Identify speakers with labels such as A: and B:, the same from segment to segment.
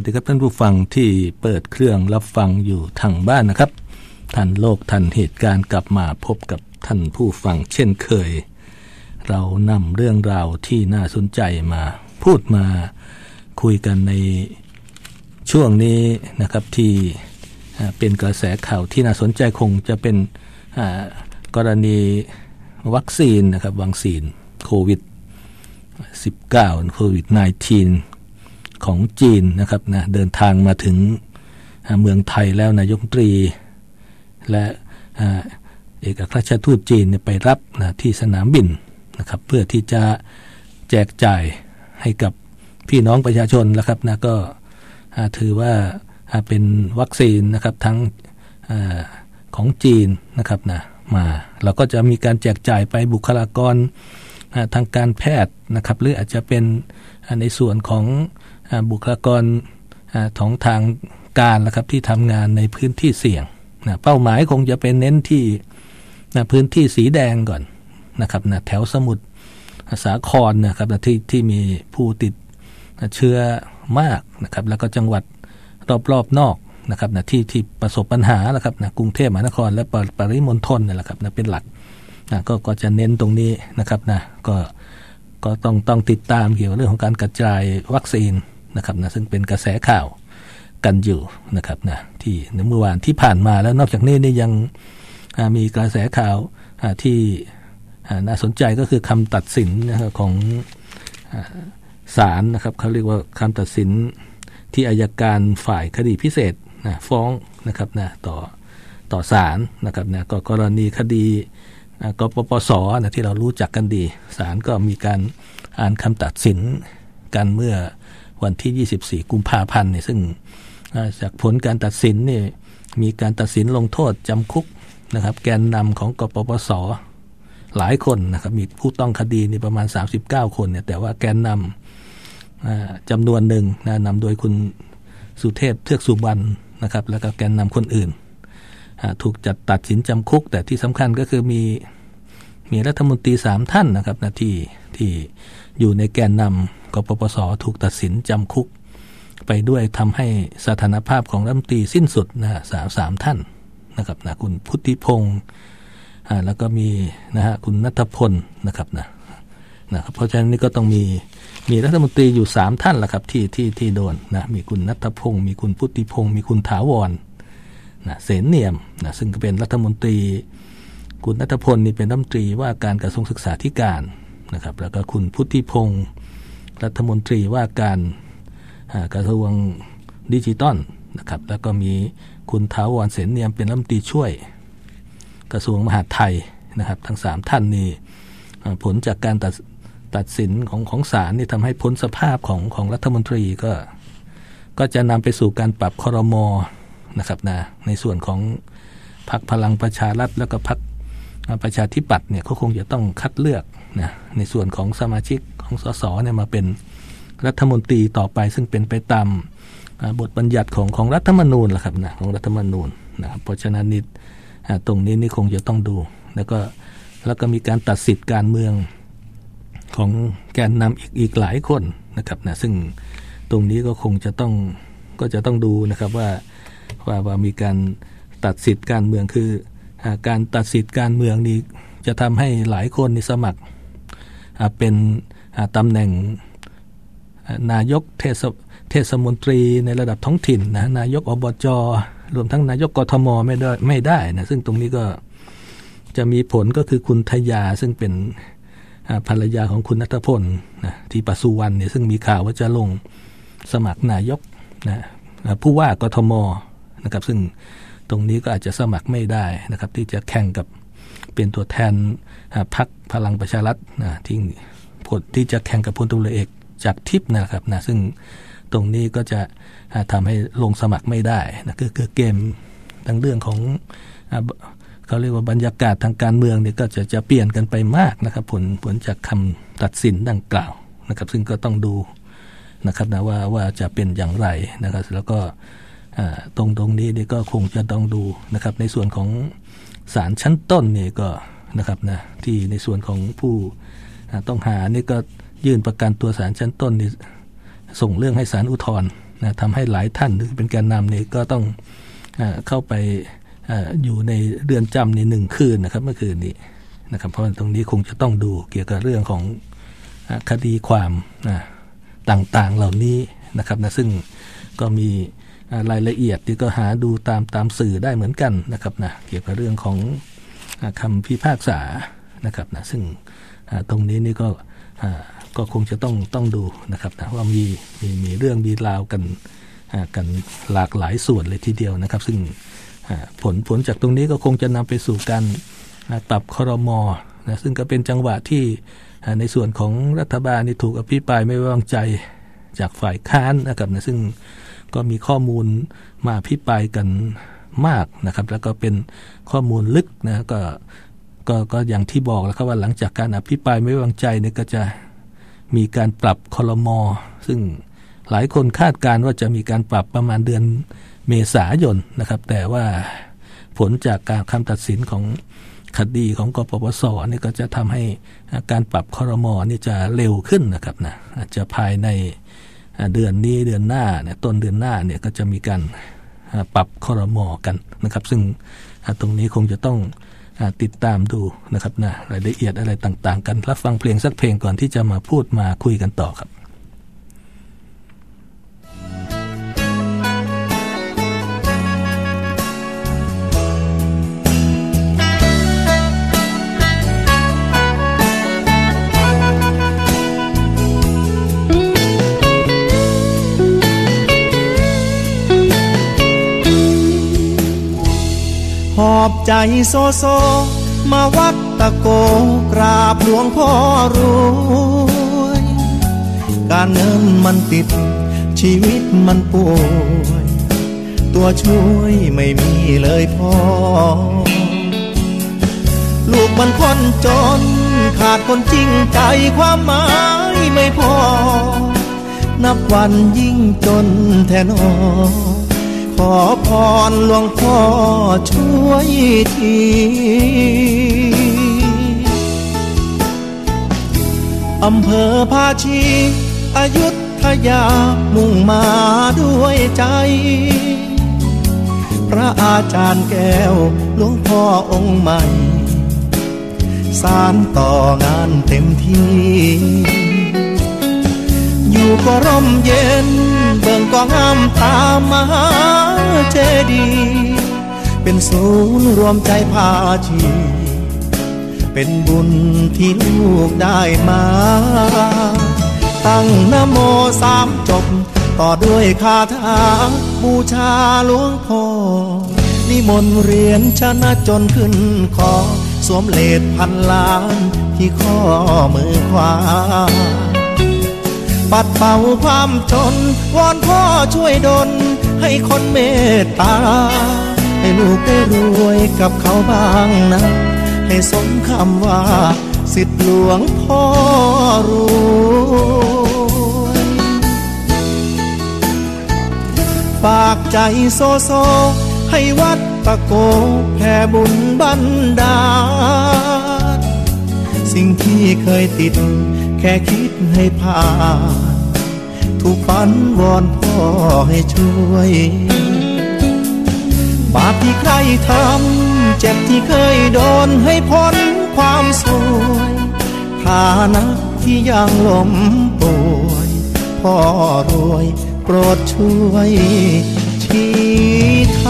A: วัสดีครับท่านผู้ฟังที่เปิดเครื่องรับฟังอยู่ทางบ้านนะครับทันโลกทันเหตุการณ์กลับมาพบกับท่านผู้ฟังเช่นเคย เรานำเรื่องราวที่น่าสนใจมาพูดมาคุยกันในช่วงนี้นะครับที่เป็นกระแสข่าวที่น่าสนใจคงจะเป็นกรณีวัคซีนนะครับวัคซีนโควิด 19 โควิด -19 ของจีนนะครับนะเดินทางมาถึงเมืองไทยแล้วนายกตรี และเอกอัครราชทูตจีนไปรับนะที่สนามบินนะครับเพื่อที่จะแจกจ่ายให้กับพี่น้องประชาชนแล้วครับนะก็ถือว่าเป็นวัคซีนนะครับทั้งอของจีนนะครับนะมาเราก็จะมีการแจกจ่ายไปบุคลากรทางการแพทย์นะครับ หรืออาจจะเป็นในส่วนของ บุคลากรของทางการนะครับที่ทำงานในพื้นที่เสี่ยงนะเป้าหมายคงจะเป็นเน้นที่นะพื้นที่สีแดงก่อนนะครับนะแถวสมุทรสาครนะครับนะที่ที่มีผู้ติดเชื้อมากนะครับ แล้วก็จังหวัดรอบๆนอกนะครับนะที่ที่ประสบปัญหาแล้วครับนะกรุงเทพมหานครและปปริมณฑลนี่แหละครับนะเป็นหลักนะก็ก็จะเน้นตรงนี้นะครับนะก็ก็ต้องต้องติดตามเกี่ยวกับเรื่องของการกระจายวัคซีน นะครับนะซึ่งเป็นกระแสข่าวกันอยู่นะครับนะที่เมื่อวานที่ผ่านมาแล้วนอกจากนี้นี่ยังมีกระแสข่าวที่น่าสนใจก็คือคำตัดสินนะครับของศาลนะครับเขาเรียกว่าคำตัดสินที่อายการฝ่ายคดีพิเศษนะฟ้องนะครับนะต่อต่อศาลนะครับนะก็กรณีคดีกปปสนะที่เรารู้จักกันดีศาลก็มีการอ่านคำตัดสินกันเมื่อ วันที่ 24 กุมภาพันธ์เนี่ยซึ่งจากผลการตัดสินเนี่ยมีการตัดสินลงโทษจำคุกนะครับ แกนนำของกปปสหลายคนนะครับมีผู้ต้องคดีนี่ประมาณ 39 คนเนี่ยแต่ว่าแกนนำจำนวนหนึ่งนะนำโดยคุณสุเทพเทือกสุบรรณนะครับ แล้วก็แกนนำคนอื่น ถูกจัดตัดสินจำคุก แต่ที่สำคัญก็คือมีมีรัฐมนตรีสามท่านนะครับนะที่ที่อยู่ในแกนนำ กปปสถูกตัดสินจำคุก ไปด้วยทำให้สถานภาพของรัฐมนตรีสิ้นสุดนะสามสามท่านนะครับนะคุณพุทธิพงศ์แล้วก็มีนะฮะคุณนัทพลนะครับนะนะครับเพราะฉะนั้นนี่ก็ต้องมีมีรัฐมนตรีอยู่สามท่านแหละครับที่ที่ที่โดนนะมีคุณนัทพงศ์มีคุณพุทธิพงศ์มีคุณถาวรนะเสนเนียมนะซึ่งเป็นรัฐมนตรี คุณนัทพลนี่เป็นรัฐมนตรีว่าการกระทรวงศึกษาธิการนะครับแล้วก็คุณพุทธิพงศ์ รัฐมนตรีว่าการกระทรวงดิจิตอลนะครับแล้วก็มีคุณถาวรเสนเนียมเป็นรัฐมนตรีช่วย กระทรวงมหาดไทยนะครับ ทั้งสามท่านนี้ผลจากการตัดตัดสินของของศาลนี่ทำให้พ้นสภาพของของรัฐมนตรีก็ ก็จะนำไปสู่การปรับคอรมอนะครับนะในส่วนของพรรคพลังประชารัฐแล้วก็พรรคประชาธิปัตย์เนี่ยเขาคงจะต้องคัดเลือกนะในส่วนของสมาชิก ของสสเนี่ยมาเป็นรัฐมนตรีต่อไปซึ่งเป็นไปตามบทบัญญัติของของรัฐธรรมนูญแหละครับนะของรัฐธรรมนูญนะครับเพราะฉะนั้นนิดตรงนี้นี่คงจะต้องดู แล้วก็แล้วก็มีการตัดสิทธิ์การเมืองของแกนนำอีกอีกหลายคนนะครับนะซึ่งตรงนี้ก็คงจะต้องก็จะต้องดูนะครับว่าว่าว่ามีการตัดสิทธิ์การเมืองคือการตัดสิทธิ์การเมืองนี้จะทำให้หลายคนนี่สมัครเป็น ตำแหน่งนายกเทศเทศมนตรีในระดับท้องถิ่นนะนายกอบจรวมทั้งนายกกทมไม่ได้ไม่ได้นะซึ่งตรงนี้ก็จะมีผลก็คือคุณทยาซึ่งเป็นภรรยาของคุณนัทพลนะที่ปัสุวรรณเนี่ยซึ่งมีข่าวว่าจะลงสมัครนายกนะผู้ว่ากทมนะครับ ซึ่งตรงนี้ก็อาจจะสมัครไม่ได้นะครับ ที่จะแข่งกับเป็นตัวแทนพรรคพลังประชารัฐนะที่ ผลที่จะแข่งกับพลตุลเอกจากทิพย์นะครับนะซึ่งตรงนี้ก็จะทำให้ลงสมัครไม่ได้นะคือคือเกมทั้งเรื่องของเขาเรียกว่าบรรยากาศทางการเมืองเนี่ยก็จะจะเปลี่ยนกันไปมากนะครับ ผลผลจากคำตัดสินดังกล่าวนะครับ ซึ่งก็ต้องดูนะครับนะว่าว่าจะเป็นอย่างไรนะครับ แล้วก็ตรงตรงนี้เนี่ยก็คงจะต้องดูนะครับ ในส่วนของศาลชั้นต้นเนี่ยก็นะครับนะที่ในส่วนของผู้ ต้องหานี่ก็ยื่นประกันตัวศาลชั้นต้นนี่ส่งเรื่องให้ศาลอุทธรณ์นะทำให้หลายท่านที่เป็นแกนนำนี่ก็ต้องอเข้าไปออยู่ในเรือนจำในหนึ่งคืนนะครับ เมื่อคืนนี้นะครับเพราะตรงนี้คงจะต้องดูเกี่ยวกับเรื่องของอคดีความต่างๆเหล่านี้นะครับนะซึ่งก็มีรายละเอียดที่ก็หาดูตามตามสื่อได้เหมือนกันนะครับนะเกี่ยวกับเรื่องของคำพิพากษานะครับนะซึ่ง ตรงนี้นี่ก็ก็คงจะต้องต้องดูนะครับนะว่ามีมีมีเรื่องมีราวกันกันหลากหลายส่วนเลยทีเดียวนะครับ ซึ่งผลผลจากตรงนี้ก็คงจะนำไปสู่การปรับคอรมอนะซึ่งก็เป็นจังหวะที่ในส่วนของรัฐบาลนี่ถูกอภิปรายไม่ไว้วางใจจากฝ่ายค้านนะครับนะซึ่งก็มีข้อมูลมาพิปรายกันมากนะครับ แล้วก็เป็นข้อมูลลึกนะก็ ก็ก็อย่างที่บอกแล้วครับว่าหลังจากการอภิปรายไม่วางใจเนี่ยก็จะมีการปรับคอรมอซึ่งหลายคนคาดการว่าจะมีการปรับประมาณเดือนเมษายนนะครับ แต่ว่าผลจากการคำตัดสินของคดีของกปปสนี่ก็จะทำให้การปรับคอรมอนี่จะเร็วขึ้นนะครับนะอาจจะภายในเดือนนี้เดือนหน้าเนี่ยต้นเดือนหน้าเนี่ยก็จะมีการปรับคอรมอกันนะครับ ซึ่งตรงนี้คงจะต้อง ติดตามดูนะครับนะรายละเอียดอะไรต่างๆ กันรับฟังเพลงสักเพลงก่อนที่จะมาพูดมาคุยกันต่อครับ
B: อบใจโซโซ มาวัดตะโกกราบหลวงพ่อรวย การเงินมันติด ชีวิตมันป่วย ตัวช่วยไม่มีเลยพ่อ ลูกมันคนจน ขาดคนจริงใจความหมายไม่พอ นับวันยิ่งจนแทนอ ขอพรหลวงพ่อช่วยทีอำเภอภาชีอายุทยามุ่งมาด้วยใจ พระอาจารย์แก้วหลวงพ่อองค์ใหม่ สารต่องานเต็มที่ อยู่ก็ร่มเย็น เบิ่งก็งามตามมหาเจดี เป็นศูนย์รวมใจพาชีเป็นบุญที่ลูกได้มา ตั้งนโมสามจบ ต่อด้วยคาถาบูชาหลวงพ่อนิมนต์เรียนชนะจนขึ้นคอ สวมเลดพันล้านที่ข้อมือขวา ปัดเป่าความจน วอนพ่อช่วยดลให้คนเมตตา ให้ลูกได้รวยกับเขาบ้างนะ ให้สมคำว่า สิทธิหลวงพ่อรวยฝากใจโซโซ ให้วัดตะโกแผ่บุญบันดาลสิ่งที่เคยติด แค่คิดให้ผ่านทุกฝันวอนพ่อให้ช่วย บาปที่ใครทำ เจ็บที่เคยโดนให้พ้นความสวยฐานะที่ยังล้มป่วย พ่อรวยโปรดช่วยชี้ท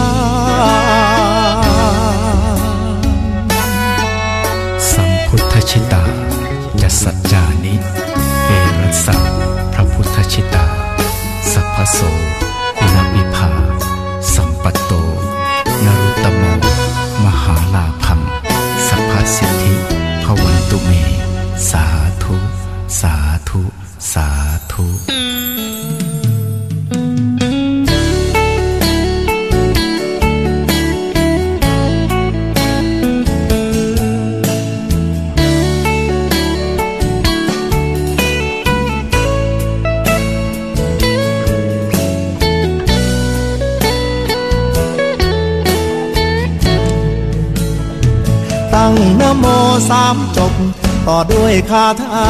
B: าง
C: งน
B: โมสามจบ ต่อด้วยคาถา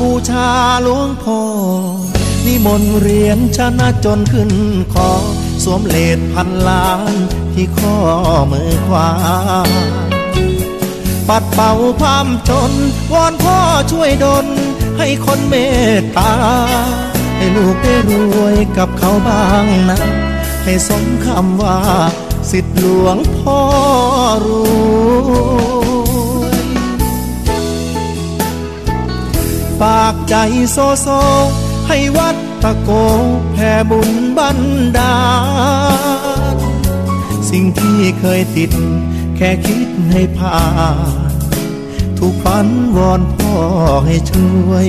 B: บูชาหลวงพ่อนิมนต์เรียนชนะจนขึ้นคอสวมเลดพันล้านที่ข้อมือขวา ปัดเป่าความจน วอนพ่อช่วยดลให้คนเมตตา ให้ลูกได้รวยกับเขาบ้างนะ ให้สมคำว่า สิทธิหลวงพ่อรู้ ฝากใจโซโซ ให้วัดตะโกแผ่บุญบันดาลสิ่งที่เคยติด แค่คิดให้ผ่านทุกฝันวอนพ่อให้ช่วย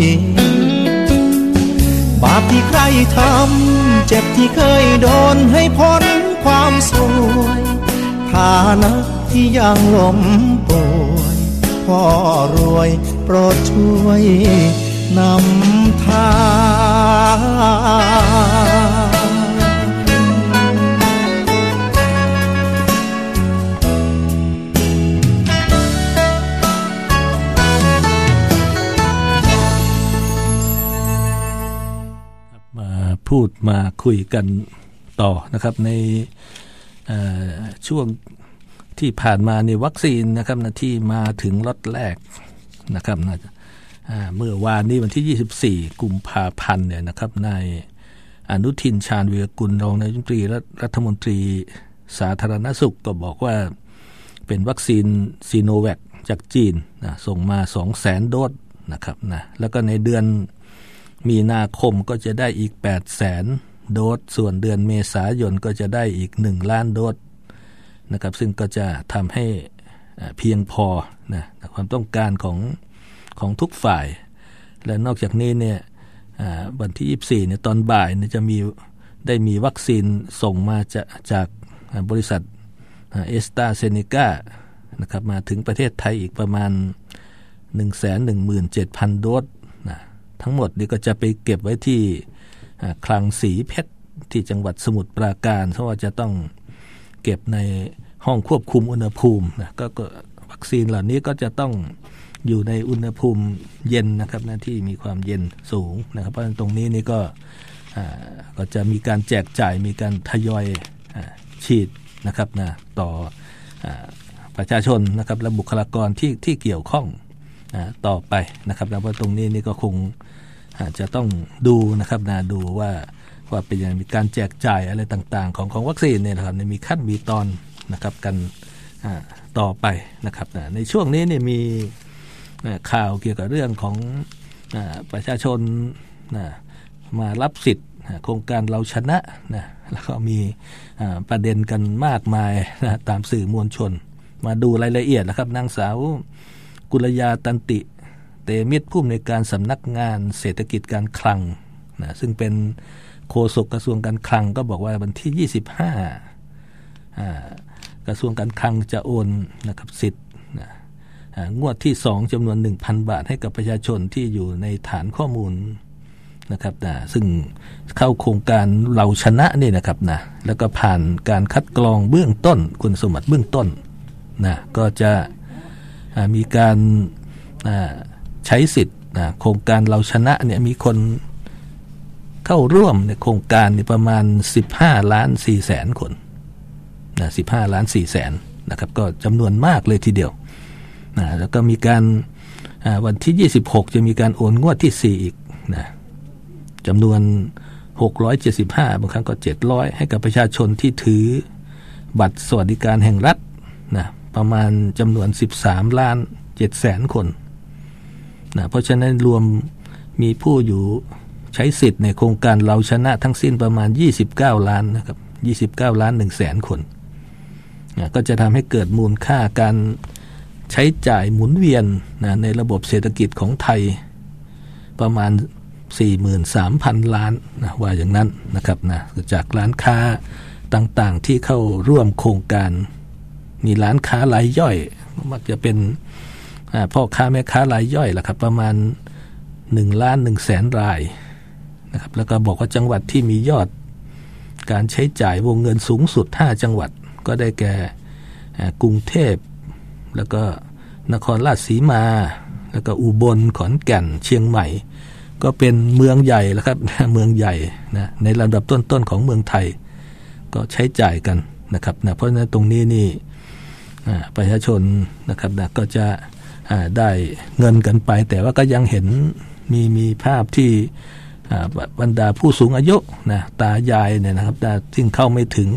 B: บาปที่ใครทำ เจ็บที่เคยโดนให้พ้นความสวยฐานะที่ยังล้มป่วยพ่อรวย รดช่วยนำทาง
A: มาพูดมาคุยกันต่อนะครับในช่วงที่ผ่านมาในวัคซีนนะครับนะที่มาถึงล็อตแรก นะครับเมื่อวานนี้วันที่ 24 กุมภาพันธ์เนี่ยนะครับนายอนุทินชาญวีรกุลรองนายกรัฐมนตรีและรัฐมนตรีสาธารณสุขก็บอกว่าเป็นวัคซีนซีโนแวคจากจีนนะส่งมา 2 0 0 0 0 0โดสนะครับนะแล้วก็ในเดือนมีนาคมก็จะได้อีก 8 0 0 0 0 0โดส ส่วนเดือนเมษายนก็จะได้อีก 1 ล้านโดสนะครับซึ่งก็จะทำให้ เพียงพอนะความต้องการของของทุกฝ่าย และนอกจากนี้เนี่ยวันที่ 24เนี่ยตอนบ่ายเนี่ยจะมีได้มีวัคซีนส่งมาจากจากบริษัทเอสตาเซเนกานะครับมาถึงประเทศไทยอีกประมาณ 117,000 โดสนะทั้งหมดนี่ก็จะไปเก็บไว้ที่คลังสีเพชรที่จังหวัดสมุทรปราการเพราะว่าจะต้องเก็บใน ห้องควบคุมอุณหภูมินะก็วัคซีนเหล่านี้ก็จะต้องอยู่ในอุณหภูมิเย็นนะครับนะที่มีความเย็นสูงนะครับเพราะตรงนี้นี่ก็ก็จะมีการแจกจ่ายมีการทยอยอฉีดนะครับนะต่ออประชาชนนะครับและบุคลากรที่ที่เกี่ยวข้องต่อไปนะครับแล้วว่าตรงนี้นี่ก็คงจะต้องดูนะครับนะดูว่าว่าเป็นอย่างมีการแจกจ่ายอะไรต่าง ๆ ของของวัคซีนเนี่ยนะครับมีขั้นมีตอน นะครับกันต่อไปนะครับในช่วงนี้เนี่ยมีข่าวเกี่ยวกับเรื่องของประชาชนมารับสิทธิ์โครงการเราชนะนะแล้วก็มีประเด็นกันมากมายนะตามสื่อมวลชน มาดูรายละเอียดนะครับนางสาวกุลยาตันติ เตมิตรผู้อำนวยการสำนักงานเศรษฐกิจการคลังนะซึ่งเป็นโฆษกกระทรวงการคลังก็บอกว่าวันที่ 25 กระทรวงการคลังจะโอนนะครับสิทธิ์นะงวดที่ 2จำนวน 1,000 บาทให้กับประชาชนที่อยู่ในฐานข้อมูลนะครับนะซึ่งเข้าโครงการเราชนะนี่นะครับนะแล้วก็ผ่านการคัดกรองเบื้องต้น คุณสมบัติเบื้องต้นนะก็จะมีการใช้สิทธิ์โครงการเราชนะเนี่ยมีคนเข้าร่วมในโครงการประมาณ 15 ล้าน4แสนคน นะ15ล้าน4แสนนะครับก็จำนวนมากเลยทีเดียวนะแล้วก็มีการวันที่ 26 จะมีการโอนงวดที่ 4 อีกนะจำนวน 675 บางครั้งก็ 700 ให้กับประชาชนที่ถือบัตรสวัสดิการแห่งรัฐนะประมาณจำนวน 13 ล้าน7แสนคนนะเพราะฉะนั้นรวมมีผู้อยู่ใช้สิทธิ์ในโครงการเราชนะทั้งสิ้นประมาณ 29 ล้านนะครับ 29 ล้าน1แสนคน ก็จะทำให้เกิดมูลค่าการใช้จ่ายหมุนเวียนนะในระบบเศรษฐกิจของไทยประมาณ 43,000 ล้านนะว่าอย่างนั้นนะครับนะจากร้านค้าต่างๆที่เข้าร่วมโครงการ มีร้านค้ารายย่อย มักจะเป็นพ่อค้าแม่ค้ารายย่อยละครับประมาณ1ล้าน1แสนรายนะครับแล้วก็บอกว่าจังหวัดที่มียอดการใช้จ่ายวงเงินสูงสุด 5 จังหวัด ก็ได้แก่กรุงเทพ แล้วก็นครราชสีมา แล้วก็อุบลขอนแก่นเชียงใหม่ ก็เป็นเมืองใหญ่แล้วครับเมืองใหญ่นะในลำดับต้นๆของเมืองไทย ก็ใช้จ่ายกันนะครับนะเพราะฉะนั้นตรงนี้นี่ประชาชนนะครับนะก็จะได้เงินกันไป แต่ว่าก็ยังเห็นมีมีภาพที่บรรดาผู้สูงอายุนะตายายเนี่ยนะครับซึ่งเข้าไม่ถึง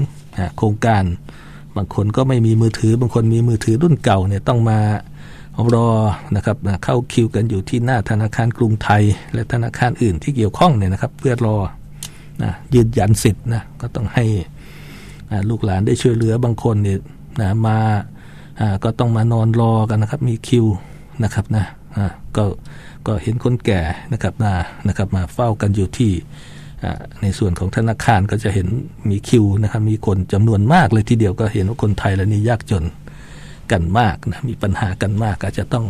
A: โครงการ บางคนก็ไม่มีมือถือ บางคนมีมือถือรุ่นเก่าเนี่ยต้องมารอนะครับเข้าคิวกันอยู่ที่หน้าธนาคารกรุงไทย และธนาคารอื่นที่เกี่ยวข้องเนี่ยนะครับ เพื่อรอนะยืนยันสิทธิ์นะก็ต้องให้ลูกหลานได้ช่วยเหลือบางคนเนี่ยนะมาก็ต้องมานอนรอกันนะครับ มีคิวนะครับนะก็ก็เห็นคนแก่นะครับนะนะครับมาเฝ้ากันอยู่ที่ ในส่วนของธนาคารก็จะเห็นมีคิวนะครับมีคนจำนวนมากเลยทีเดียวก็เห็นว่าคนไทยแล้วนี่ยากจนกันมากนะมีปัญหากันมากก็จะต้อง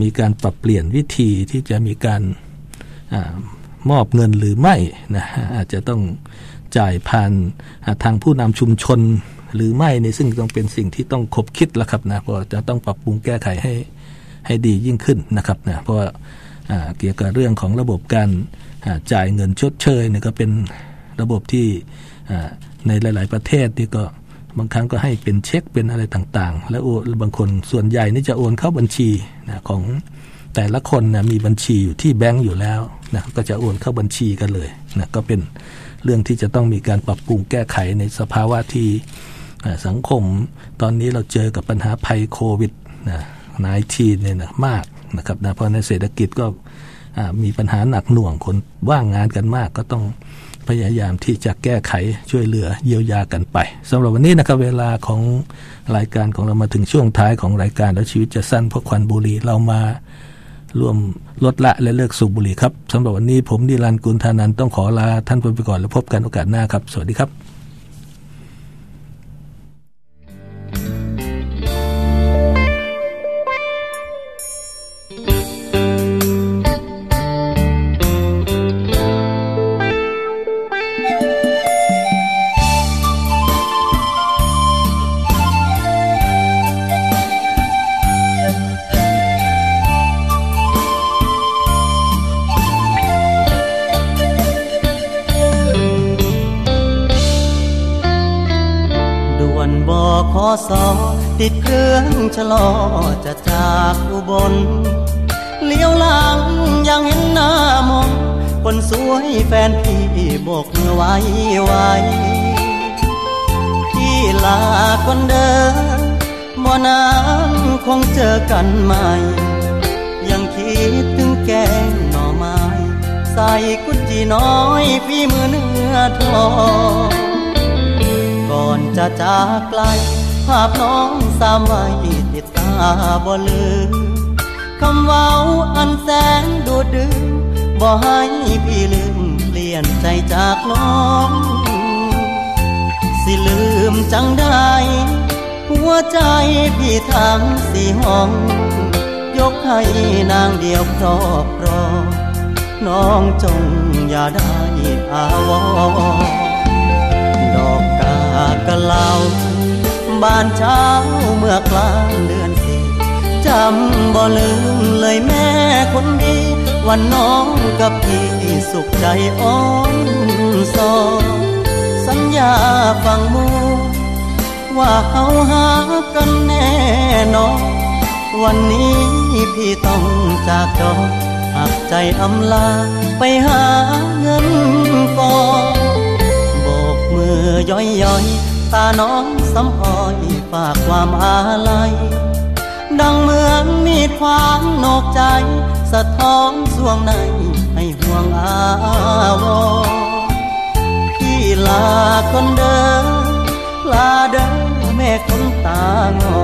A: มีการปรับเปลี่ยนวิธีที่จะมีการอมอบเงินหรือไม่นะอาจจะต้องจ่ายผ่านทางผู้นำชุมชนหรือไม่ในซึ่งต้องเป็นสิ่งที่ต้องคบคิดแล้วครับนะเพราะจะต้องปรับปรุงแก้ไขให้ให้ดียิ่งขึ้นนะครับนะเพราะเกี่ยวกับเรื่องของระบบการ จ่ายเงินชดเชยเนี่ยก็เป็นระบบที่ในหลาย ๆ ประเทศที่ก็บางครั้งก็ให้เป็นเช็คเป็นอะไรต่างๆ แล้วบางคนส่วนใหญ่นี่จะโอนเข้าบัญชีนะของแต่ละคนนะมีบัญชีอยู่ที่แบงก์อยู่แล้วนะก็จะโอนเข้าบัญชีกันเลยนะก็เป็นเรื่องที่จะต้องมีการปรับปรุงแก้ไขในสภาวะที่สังคม ตอนนี้เราเจอกับปัญหาภัยโควิดนะนายทีเนี่ยนะมากนะครับนะเพราะในเศรษฐกิจก็ มีปัญหาหนักหน่วงคนว่างงานกันมากก็ต้องพยายามที่จะแก้ไขช่วยเหลือเยียวยากันไปสำหรับวันนี้นะครับเวลาของรายการของเรามาถึงช่วงท้ายของรายการแล้วชีวิตจะสั้นเพราะควันบุหรี่เรามาร่วมลดละและเลิกสูบบุหรี่ครับสำหรับวันนี้ผมนิรันดร์กุลธานันต้องขอลาท่านไปก่อนแล้วพบกันโอกาสหน้าครับ สวัสดีครับ บอขอสอ
D: ติดเครื่องชะลอจะจากอุบล เลี้ยวหลังยังเห็นหน้ามองคนสวยแฟนพี่โบกมือไว้ไว้พี่ลาคนเดินบ่นานคงเจอกันใหม่ ยังคิดถึงแกงหน่อไม้ ใส่กุจีน้อยพี่มือเนื้อทอง ก่อนจะจากไกล ภาพน้องสามไว้ติดตาบ่ลืมคำว่าอันแสนดูดึงบ่ให้พี่ลืมเปลี่ยนใจจากน้อง สิลืมจังได้ หัวใจพี่ทั้งสี่ห้อง ยกให้นางเดียวครอบครอง น้องจงอย่าได้อาวอ กะเลาบ้านเช้าเมื่อกลางเดือนสี่จำบ่ลืมเลยแม่คนดี วันน้องกับพี่สุขใจอ่อนซอสัญญาฟังมูว่าเขาหากันแน่นอนวันนี้พี่ต้องจากจอหักใจอำลาไปหาเงินกอนโบกมือย่อยย่อย ตาน้องสำอ้อยฝากความอาลัย ดังเหมือนมีดควางนอกใจ สะท้อนสวงในให้ห่วงอาวพี่ลาคนเดินลาเดินแม่คนตางอ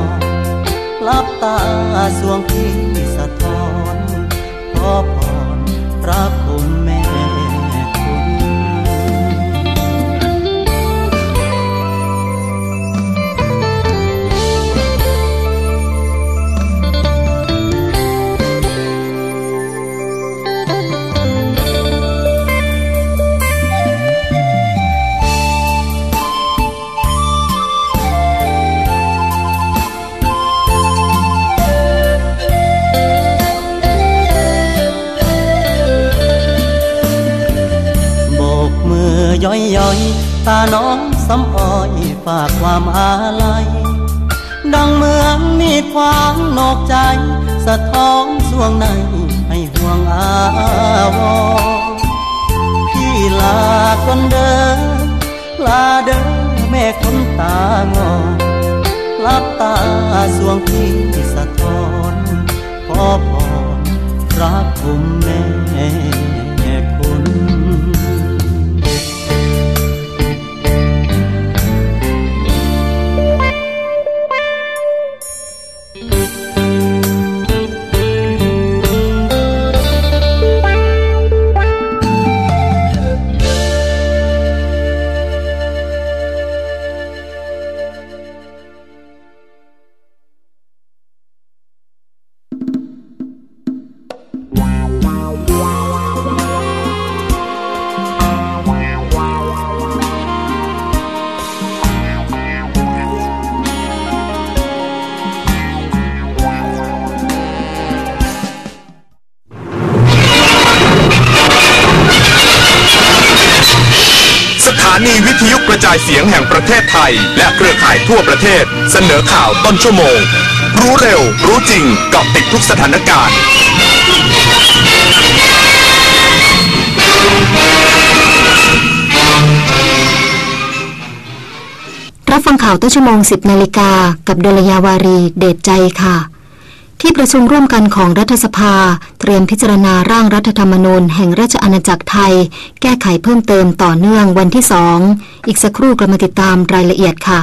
D: ลับตาสวงพี่สะท้อนขอพรพระคุณาน้องสำอ้อยฝากความอาลัย ดังเมืองมีความนอกใจ สะท้อนสวงในให้ห่วงอาวพี่ลาคนเดินลาเดินแม่คนตางอลับตาสวงพี่า
E: ยเสียงแห่งประเทศไทย และเครือข่ายทั่วประเทศ เสนอข่าวต้นชั่วโมง รู้เร็ว รู้จริงเกาะติดทุกสถานการณ์
F: รับฟังข่าวต้นชั่วโมง 10 นาฬิกากับดลยาวารีเดชใจค่ะ ที่ประชุมร่วมกันของรัฐสภา เตรียมพิจารณาร่างรัฐธรรมนูญแห่งราชอาณาจักรไทย แก้ไขเพิ่มเติมต่อเนื่องวันที่สองอีกสักครู่กลับมาติดตามรายละเอียดค่ะ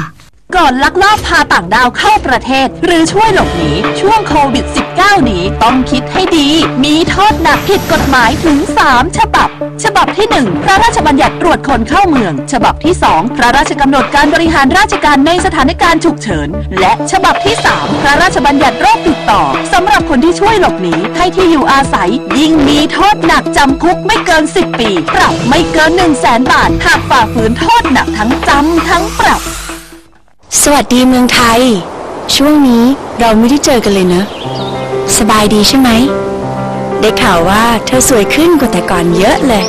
G: ก่อนลักลอบพาต่างดาวเข้าประเทศ หรือช่วยหลบหนีช่วงโควิด -19 นี้ต้องคิดให้ดี มีโทษหนักผิดกฎหมายถึง 3 ฉบับ ฉบับที่ 1 พระราชบัญญัติตรวจคนเข้าเมือง ฉบับที่ 2 พระราชกำหนดการบริหารราชการในสถานการณ์ฉุกเฉิน และฉบับที่ 3 พระราชบัญญัติโรคติดต่อสำหรับคนที่ช่วยหลบหนีให้ที่อยู่อาศัย ยิ่งมีโทษหนักจำคุกไม่เกิน 10 ปี ปรับไม่เกิน 1 0 0 0 0แสนบาทหากฝ่าฝืนโทษหนักทั้งจำทั้งปรับ
H: สวัสดีเมืองไทย ช่วงนี้เราไม่ได้เจอกันเลยเนอะสบายดีใช่ไหม ได้ข่าวว่าเธอสวยขึ้นกว่าแต่ก่อนเยอะเลย